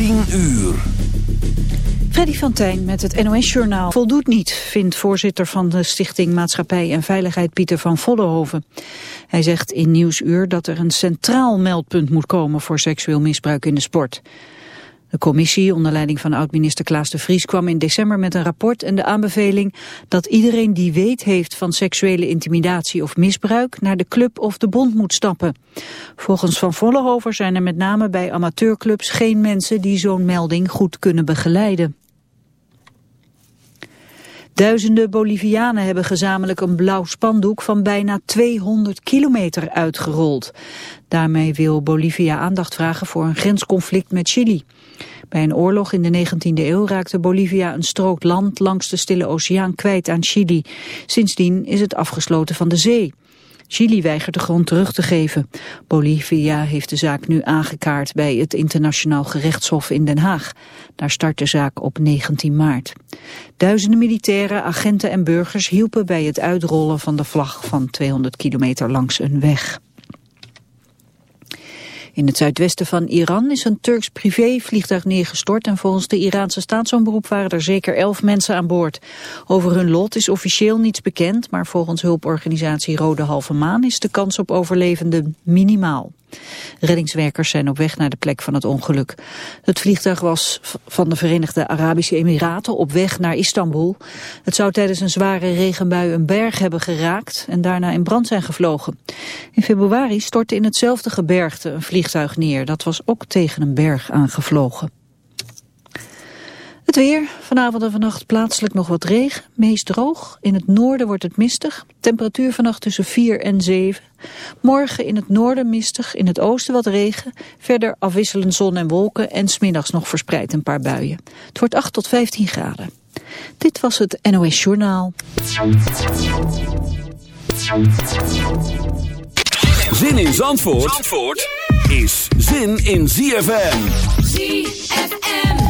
10 uur. Freddy van met het NOS-journaal voldoet niet, vindt voorzitter van de Stichting Maatschappij en Veiligheid Pieter van Vollenhoven. Hij zegt in Nieuwsuur dat er een centraal meldpunt moet komen voor seksueel misbruik in de sport. De commissie onder leiding van oud-minister Klaas de Vries kwam in december met een rapport en de aanbeveling dat iedereen die weet heeft van seksuele intimidatie of misbruik naar de club of de bond moet stappen. Volgens Van Vollenhover zijn er met name bij amateurclubs geen mensen die zo'n melding goed kunnen begeleiden. Duizenden Bolivianen hebben gezamenlijk een blauw spandoek van bijna 200 kilometer uitgerold. Daarmee wil Bolivia aandacht vragen voor een grensconflict met Chili. Bij een oorlog in de 19e eeuw raakte Bolivia een strook land langs de Stille Oceaan kwijt aan Chili. Sindsdien is het afgesloten van de zee. Chili weigert de grond terug te geven. Bolivia heeft de zaak nu aangekaart bij het internationaal gerechtshof in Den Haag. Daar start de zaak op 19 maart. Duizenden militairen, agenten en burgers hielpen bij het uitrollen van de vlag van 200 kilometer langs een weg. In het zuidwesten van Iran is een Turks privévliegtuig neergestort en volgens de Iraanse staatsomroep waren er zeker elf mensen aan boord. Over hun lot is officieel niets bekend, maar volgens hulporganisatie Rode Halve Maan is de kans op overlevenden minimaal. Reddingswerkers zijn op weg naar de plek van het ongeluk. Het vliegtuig was van de Verenigde Arabische Emiraten op weg naar Istanbul. Het zou tijdens een zware regenbui een berg hebben geraakt en daarna in brand zijn gevlogen. In februari stortte in hetzelfde gebergte een vliegtuig neer. Dat was ook tegen een berg aangevlogen. Het weer, vanavond en vannacht plaatselijk nog wat regen, meest droog. In het noorden wordt het mistig, temperatuur vannacht tussen 4 en 7. Morgen in het noorden mistig, in het oosten wat regen. Verder afwisselend zon en wolken en smiddags nog verspreid een paar buien. Het wordt 8 tot 15 graden. Dit was het NOS Journaal. Zin in Zandvoort, Zandvoort is zin in ZFM. ZFM.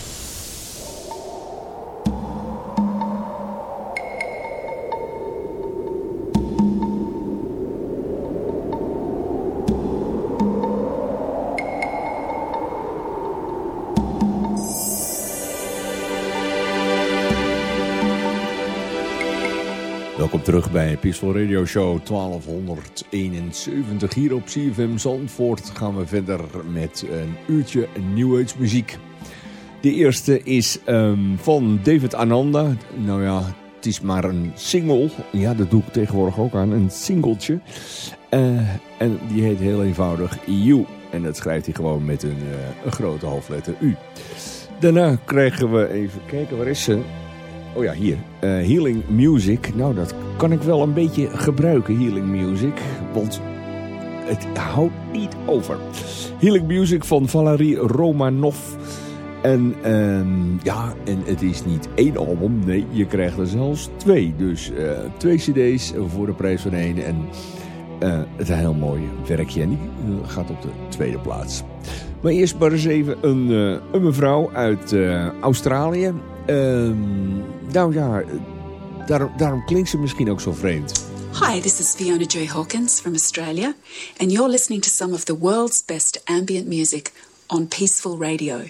Terug bij Peaceful Radio Show 1271. Hier op CFM Zandvoort gaan we verder met een uurtje New muziek. De eerste is um, van David Ananda. Nou ja, het is maar een single. Ja, dat doe ik tegenwoordig ook aan. Een singeltje. Uh, en die heet heel eenvoudig You. En dat schrijft hij gewoon met een, uh, een grote hoofdletter U. Daarna krijgen we even kijken, waar is ze? Oh ja, hier. Uh, healing Music. Nou, dat kan ik wel een beetje gebruiken, Healing Music. Want het houdt niet over. Healing Music van Valerie Romanov. En uh, ja, en het is niet één album. Nee, je krijgt er zelfs twee. Dus uh, twee cd's voor de prijs van één. En uh, het is een heel mooi werkje. En die gaat op de tweede plaats. Maar eerst maar eens even een mevrouw uit Australië. Um, nou ja, daarom, daarom klinkt ze misschien ook zo vreemd. Hi, this is Fiona J. Hawkins from Australia, and you're listening to some of the world's best ambient music on Peaceful Radio.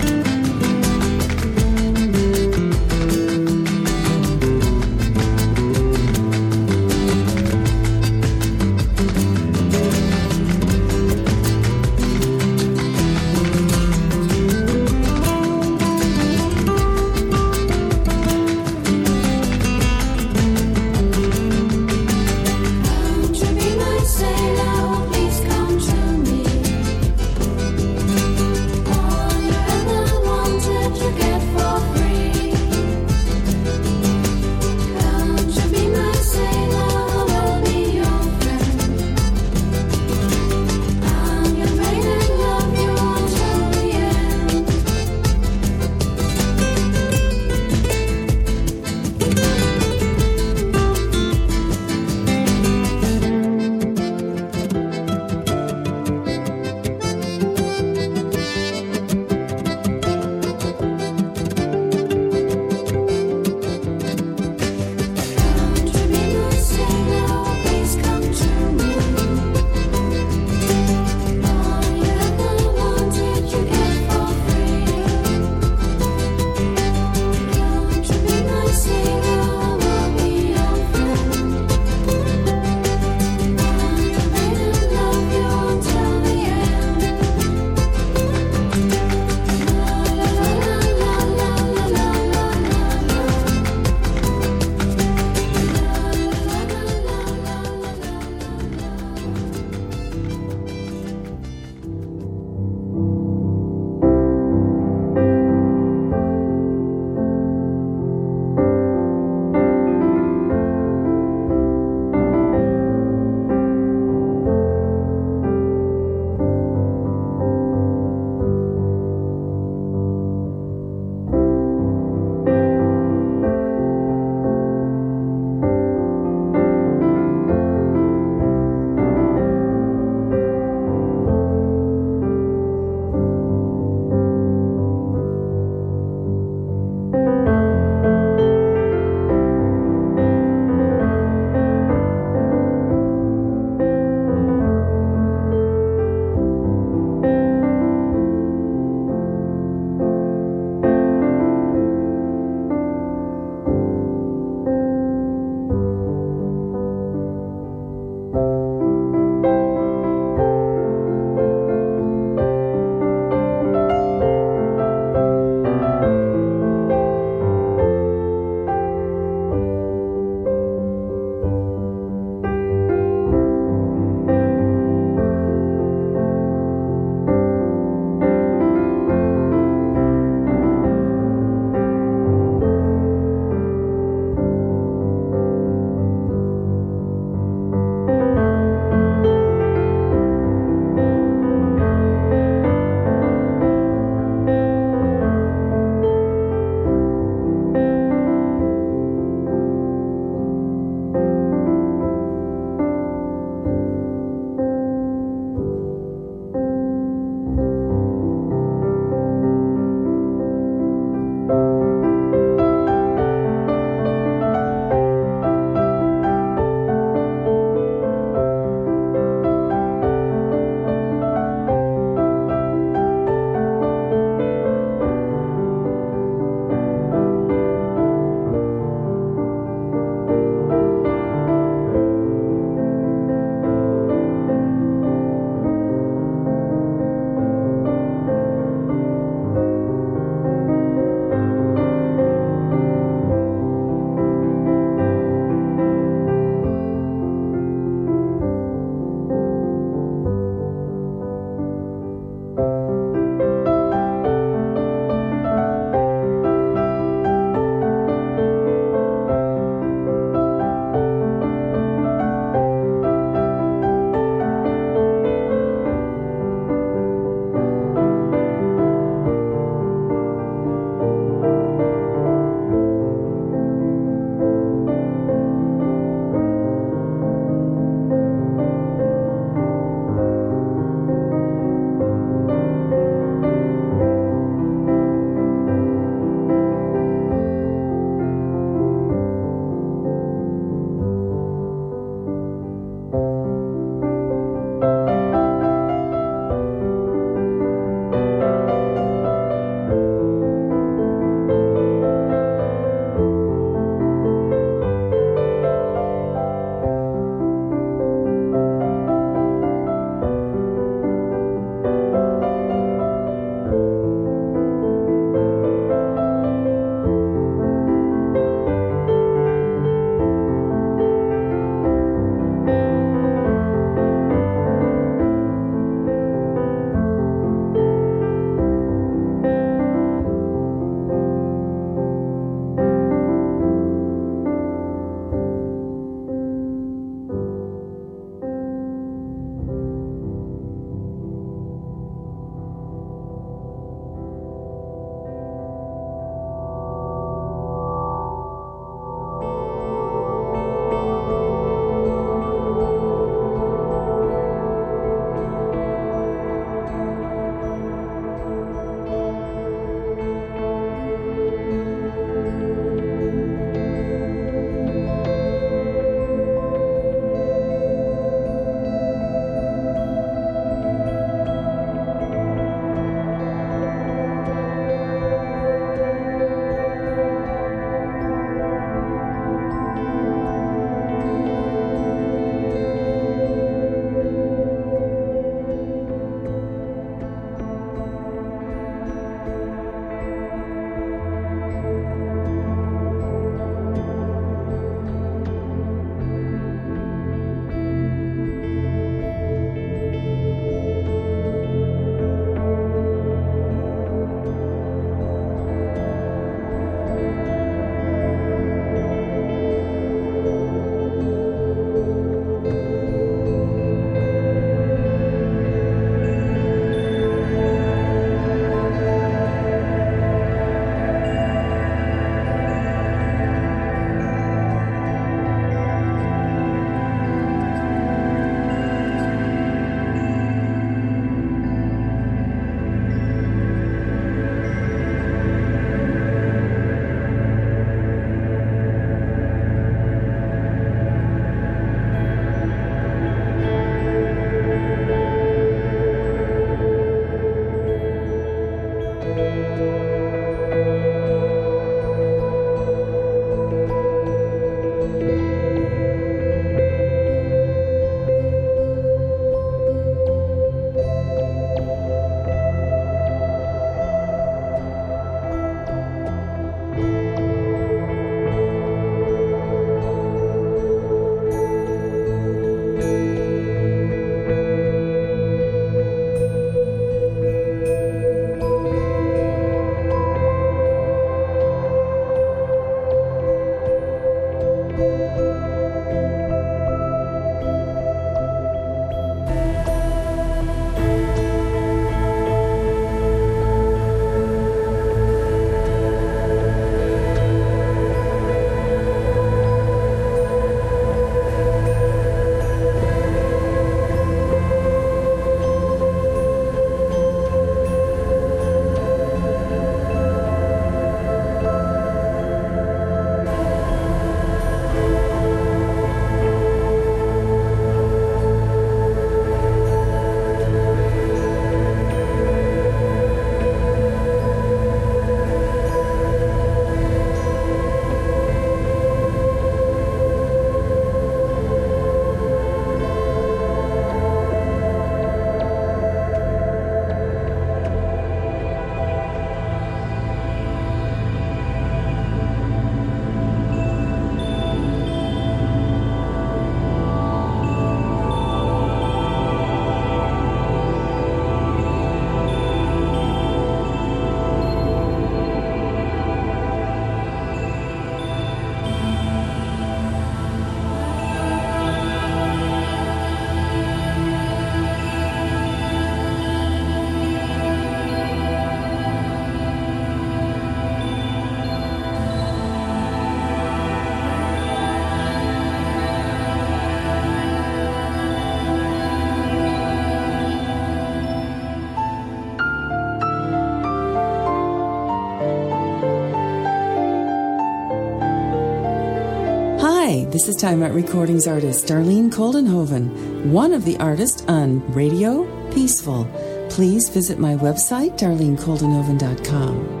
this is Time Out Recordings artist Darlene Coldenhoven, one of the artists on Radio Peaceful. Please visit my website, darlenecoldenhoven.com.